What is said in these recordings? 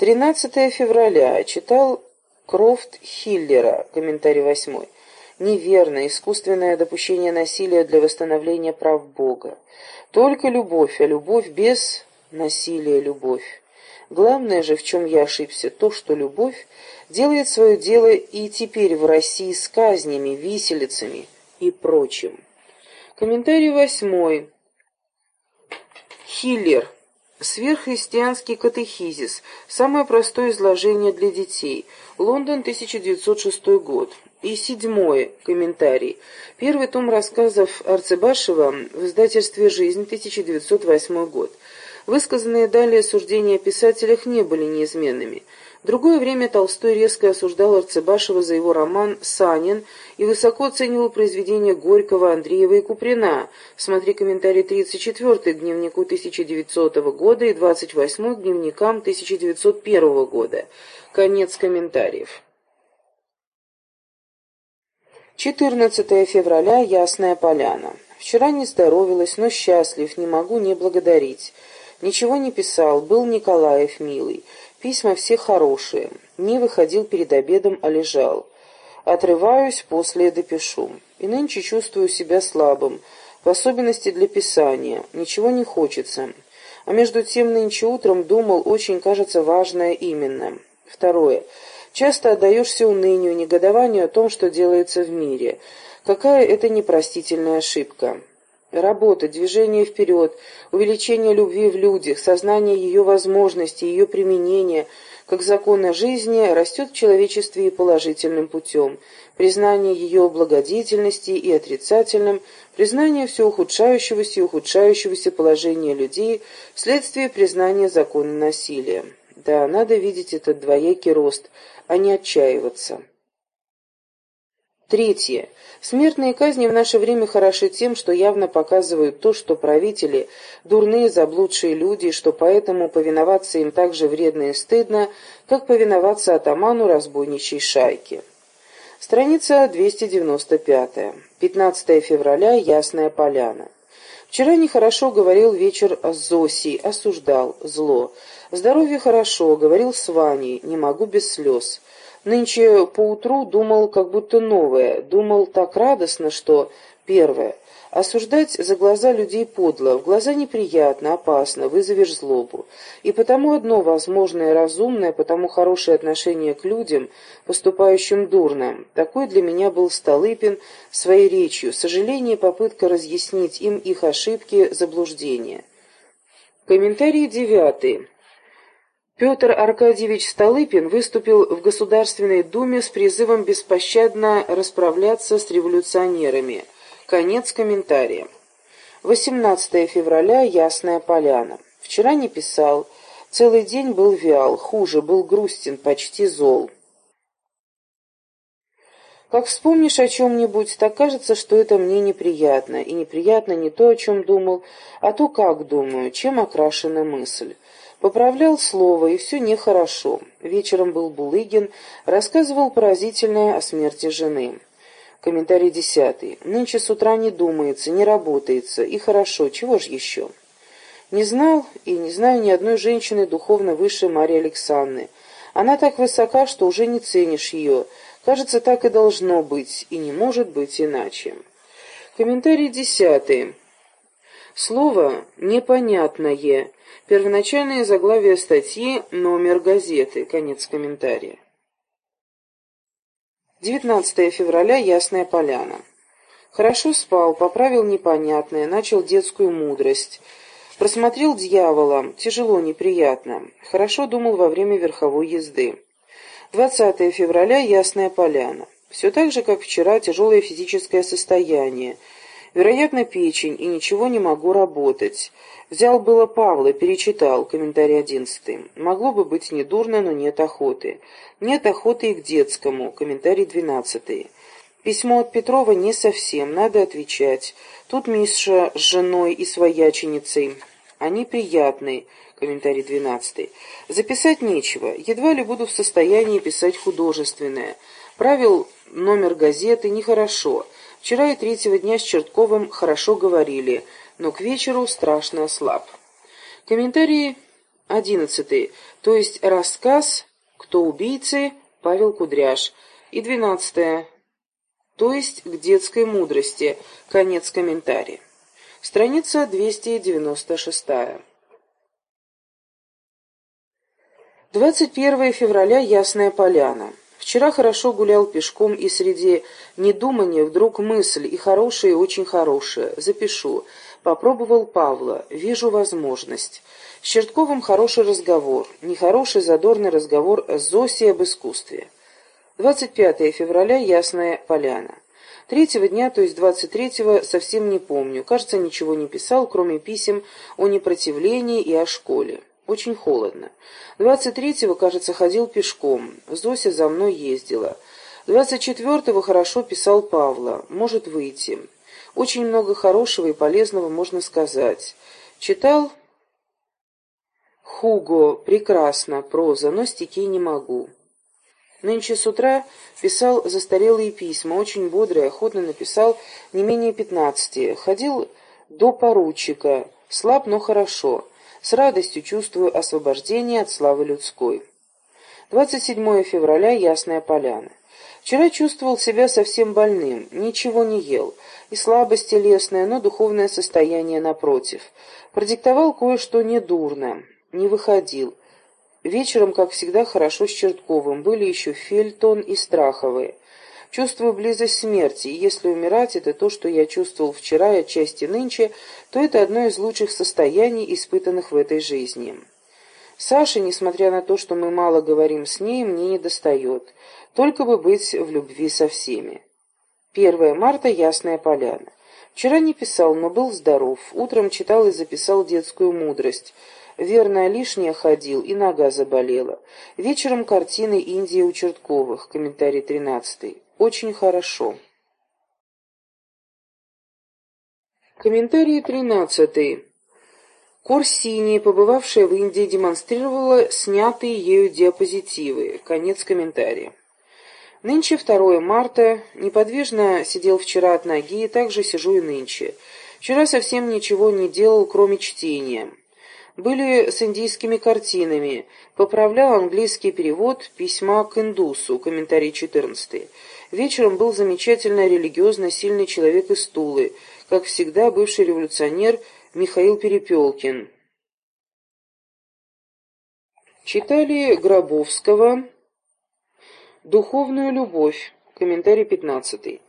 13 февраля. Читал Крофт Хиллера, комментарий восьмой. Неверно, искусственное допущение насилия для восстановления прав Бога. Только любовь, а любовь без насилия любовь. Главное же, в чем я ошибся, то, что любовь делает свое дело и теперь в России с казнями, виселицами и прочим. Комментарий восьмой. Хиллер. Сверххристианский катехизис. Самое простое изложение для детей. Лондон, 1906 год. И седьмой комментарий. Первый том рассказов Арцебашева в издательстве «Жизнь», 1908 год. Высказанные далее суждения о писателях не были неизменными. Другое время Толстой резко осуждал Арцебашева за его роман «Санин» и высоко оценивал произведения Горького, Андреева и Куприна. Смотри комментарий 34 к дневнику 1900 года и 28 к дневникам 1901 года. Конец комментариев. 14 февраля. Ясная поляна. Вчера не здоровилась, но счастлив, не могу не благодарить. Ничего не писал, был Николаев милый. Письма все хорошие. Не выходил перед обедом, а лежал. Отрываюсь, после допишу. И нынче чувствую себя слабым, в особенности для писания. Ничего не хочется. А между тем нынче утром думал, очень кажется важное именно. Второе. Часто отдаешься унынию, негодованию о том, что делается в мире. Какая это непростительная ошибка. Работа, движение вперед, увеличение любви в людях, сознание ее возможностей, ее применения, как закона жизни, растет в человечестве и положительным путем. Признание ее благодетельности и отрицательным, признание все ухудшающегося и ухудшающегося положения людей вследствие признания закона насилия. Да, надо видеть этот двоякий рост, а не отчаиваться. Третье. Смертные казни в наше время хороши тем, что явно показывают то, что правители – дурные заблудшие люди, и что поэтому повиноваться им так же вредно и стыдно, как повиноваться атаману разбойничьей шайки. Страница 295. 15 февраля. Ясная поляна. Вчера нехорошо говорил вечер с Зосей, осуждал, зло. Здоровье хорошо, говорил с Ваней, не могу без слез. Нынче поутру думал как будто новое, думал так радостно, что... Первое. Осуждать за глаза людей подло, в глаза неприятно, опасно, вызовешь злобу. И потому одно возможное разумное, потому хорошее отношение к людям, поступающим дурно. Такой для меня был Столыпин своей речью, сожаление попытка разъяснить им их ошибки, заблуждения. Комментарий девятый. Петр Аркадьевич Столыпин выступил в Государственной Думе с призывом беспощадно расправляться с революционерами. Конец комментария. 18 февраля. Ясная поляна. Вчера не писал. Целый день был вял, хуже, был грустен, почти зол. Как вспомнишь о чем-нибудь, так кажется, что это мне неприятно. И неприятно не то, о чем думал, а то, как думаю, чем окрашена мысль. Поправлял слово, и все нехорошо. Вечером был Булыгин, рассказывал поразительное о смерти жены. Комментарий десятый. Нынче с утра не думается, не работается, и хорошо, чего ж еще? Не знал и не знаю ни одной женщины духовно выше Марии Александры. Она так высока, что уже не ценишь ее. Кажется, так и должно быть, и не может быть иначе. Комментарий десятый. Слово «непонятное» Первоначальное заглавие статьи, номер газеты, конец комментария. 19 февраля, Ясная Поляна. Хорошо спал, поправил непонятное, начал детскую мудрость. Просмотрел дьявола, тяжело, неприятно. Хорошо думал во время верховой езды. 20 февраля, Ясная Поляна. Все так же, как вчера, тяжелое физическое состояние. Вероятно, печень, и ничего не могу работать. Взял было Павла, перечитал, комментарий одиннадцатый. Могло бы быть недурно, но нет охоты. Нет охоты и к детскому, комментарий двенадцатый. Письмо от Петрова не совсем, надо отвечать. Тут Миша с женой и свояченицей. Они приятные, комментарий двенадцатый. Записать нечего, едва ли буду в состоянии писать художественное. Правил номер газеты нехорошо. Вчера и третьего дня с Чертковым хорошо говорили, но к вечеру страшно ослаб. Комментарий Одиннадцатый, то есть рассказ «Кто убийцы?» Павел Кудряш. И двенадцатое, то есть к детской мудрости. Конец комментария. Страница 296. 21 февраля. Ясная поляна. Вчера хорошо гулял пешком, и среди недумания вдруг мысль, и хорошая, и очень хорошая. Запишу. Попробовал Павла. Вижу возможность. С Чертковым хороший разговор. Нехороший задорный разговор с Зосей об искусстве. 25 февраля. Ясная поляна. Третьего дня, то есть 23-го, совсем не помню. Кажется, ничего не писал, кроме писем о непротивлении и о школе. Очень холодно. 23-го, кажется, ходил пешком. Зося за мной ездила. 24-го хорошо писал Павла. Может выйти. Очень много хорошего и полезного можно сказать. Читал Хуго. Прекрасно. Проза, но стихи не могу. Нынче с утра писал застарелые письма, очень бодрый, охотно написал не менее пятнадцати. Ходил до поручика, слаб, но хорошо. С радостью чувствую освобождение от славы людской. 27 февраля. Ясная поляна. Вчера чувствовал себя совсем больным, ничего не ел, и слабость телесная, но духовное состояние напротив. Продиктовал кое-что недурно, не выходил. Вечером, как всегда, хорошо с Чертковым, были еще Фельтон и Страховые. Чувствую близость смерти, и если умирать это то, что я чувствовал вчера и отчасти нынче, то это одно из лучших состояний, испытанных в этой жизни. Саша, несмотря на то, что мы мало говорим с ней, мне не достает. Только бы быть в любви со всеми. 1 марта. Ясная поляна. Вчера не писал, но был здоров. Утром читал и записал детскую мудрость. Верно, лишнее ходил, и нога заболела. Вечером картины Индии у Чертковых. Комментарий 13. Очень хорошо. Комментарий тринадцатый. Корсини, побывавшая в Индии, демонстрировала снятые ею диапозитивы. Конец комментария. Нынче 2 марта. Неподвижно сидел вчера от ноги, и также сижу и нынче. Вчера совсем ничего не делал, кроме чтения. Были с индийскими картинами. Поправлял английский перевод письма к индусу. Комментарий 14. Вечером был замечательно религиозно сильный человек из Тулы, как всегда бывший революционер Михаил Перепелкин. Читали Гробовского «Духовную любовь», комментарий 15.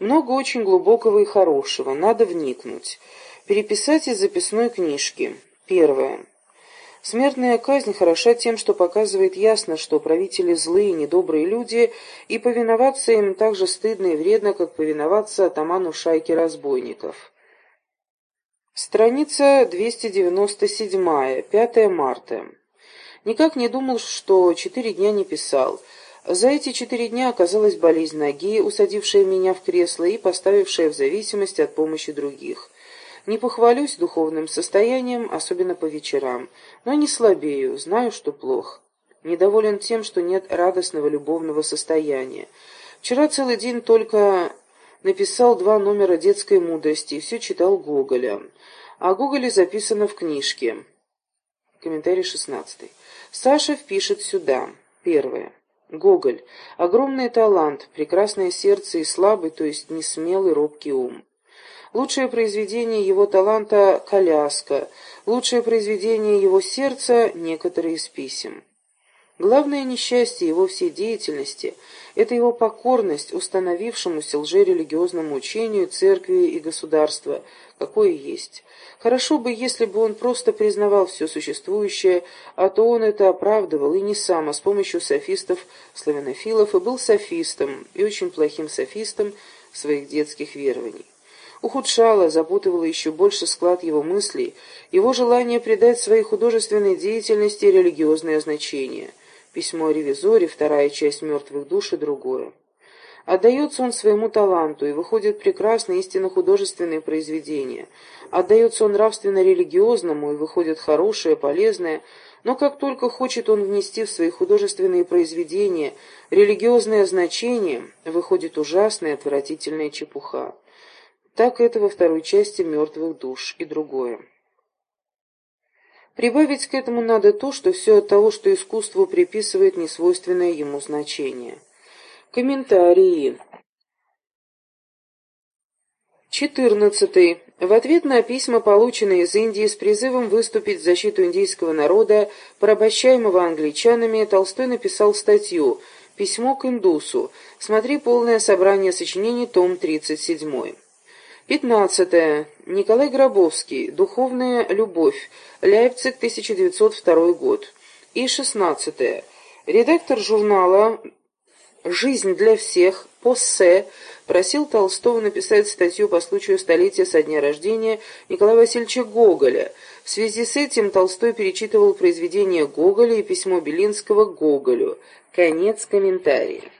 Много очень глубокого и хорошего, надо вникнуть. Переписать из записной книжки. Первое. Смертная казнь хороша тем, что показывает ясно, что правители злые, недобрые люди, и повиноваться им так же стыдно и вредно, как повиноваться атаману шайки разбойников. Страница 297, 5 марта. Никак не думал, что четыре дня не писал. За эти четыре дня оказалась болезнь ноги, усадившая меня в кресло и поставившая в зависимость от помощи других. Не похвалюсь духовным состоянием, особенно по вечерам, но не слабею, знаю, что плохо. Недоволен тем, что нет радостного любовного состояния. Вчера целый день только написал два номера детской мудрости и все читал Гоголя. А Гоголе записано в книжке. Комментарий шестнадцатый. Саша впишет сюда. Первое. Гоголь. Огромный талант, прекрасное сердце и слабый, то есть несмелый, робкий ум. Лучшее произведение его таланта — «Коляска», лучшее произведение его сердца — «Некоторые из писем». Главное несчастье его всей деятельности – это его покорность установившемуся лжерелигиозному учению церкви и государства, какое есть. Хорошо бы, если бы он просто признавал все существующее, а то он это оправдывал, и не сам, а с помощью софистов-славянофилов, и был софистом, и очень плохим софистом своих детских верований ухудшало, запутывало еще больше склад его мыслей, его желание придать своей художественной деятельности религиозное значение. Письмо о ревизоре, вторая часть «Мертвых душ» и другое. Отдается он своему таланту, и выходит прекрасное истинно художественное произведение. Отдается он нравственно-религиозному, и выходит хорошее, полезное, но как только хочет он внести в свои художественные произведения религиозное значение, выходит ужасная, отвратительная чепуха. Так это во второй части «Мертвых душ» и другое. Прибавить к этому надо то, что все от того, что искусству приписывает несвойственное ему значение. Комментарии. 14. В ответ на письма, полученные из Индии с призывом выступить в защиту индийского народа, порабощаемого англичанами, Толстой написал статью «Письмо к индусу». Смотри полное собрание сочинений, том 37. 15. Николай Гробовский. Духовная любовь. Лейпциг, 1902 год. И 16. Редактор журнала «Жизнь для всех» Поссе просил Толстого написать статью по случаю столетия со дня рождения Николая Васильевича Гоголя. В связи с этим Толстой перечитывал произведения Гоголя и письмо Белинского Гоголю. Конец комментария.